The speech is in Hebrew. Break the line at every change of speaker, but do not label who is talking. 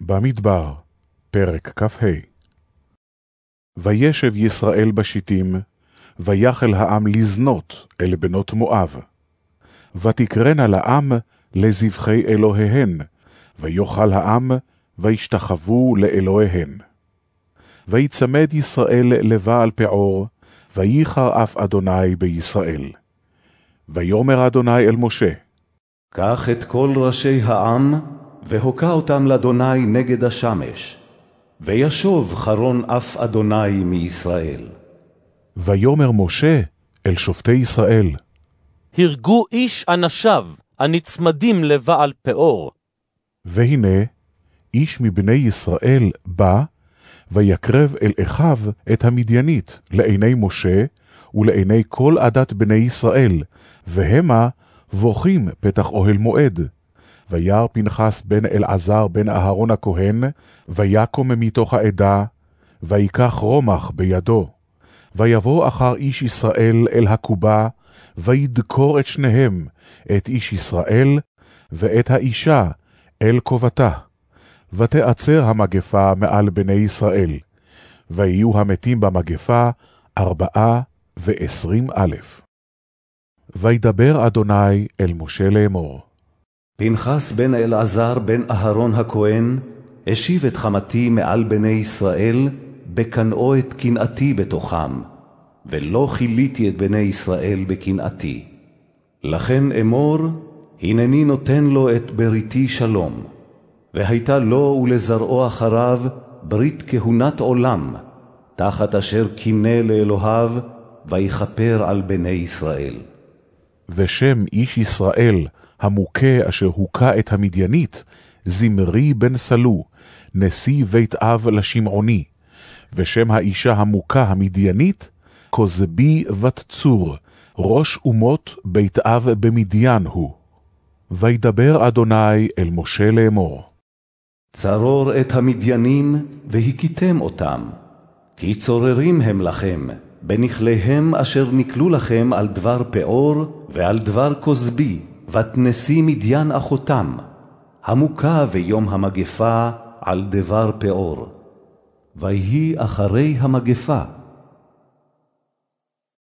במדבר, פרק כ"ה וישב ישראל בשיטים, ויחל העם לזנות אל בנות מואב. ותקרנה לעם לזבחי אלוהיהן, ויאכל העם, וישתחוו לאלוהיהן. ויצמד ישראל לבעל פעור, וייחר אף אדוני בישראל. ויאמר אדוני אל משה,
קח את כל ראשי העם, והוקע אותם לאדוני נגד השמש, וישוב חרון אף אדוני מישראל.
ויאמר משה אל שופטי ישראל,
הרגו איש אנשיו הנצמדים לבעל פאור.
והנה, איש מבני ישראל בא, ויקרב אל אחיו את המדיינית לעיני משה ולעיני כל עדת בני ישראל, והמה בוכים פתח אוהל מועד. וירא פנחס בן אלעזר בן אהרון הכהן, ויקום מתוך העדה, ויקח רומח בידו. ויבוא אחר איש ישראל אל הקובה, וידקור את שניהם, את איש ישראל, ואת האישה, אל כובתה. ותעצר המגפה מעל בני ישראל, ויהיו המתים במגפה ארבעה ועשרים אלף. וידבר אדוני אל משה לאמור.
פנחס בן אלעזר בן אהרון הכהן, השיב את חמתי מעל בני ישראל, בקנאו את קנאתי בתוכם, ולא כיליתי את בני ישראל בקנאתי. לכן אמור, הנני נותן לו את בריתי שלום, והייתה לו ולזרעו אחריו ברית כהונת עולם, תחת אשר קינא לאלוהיו, ויכפר על בני ישראל.
ושם איש ישראל, המוכה אשר הוכה את המדיינית, זמרי בן סלו, נשיא בית אב לשמעוני, ושם האישה המוכה המדיינית, כוזבי בת צור, ראש אומות בית אב במדיין הוא. וידבר אדוני אל משה לאמור.
צרור את המדיינים והכיתם אותם, כי צוררים הם לכם, בנכליהם אשר נקלו לכם על דבר פאור ועל דבר כוזבי, ותנסי מדיין אחותם, המוכה ביום המגפה על דבר פאור. ויהי אחרי המגפה,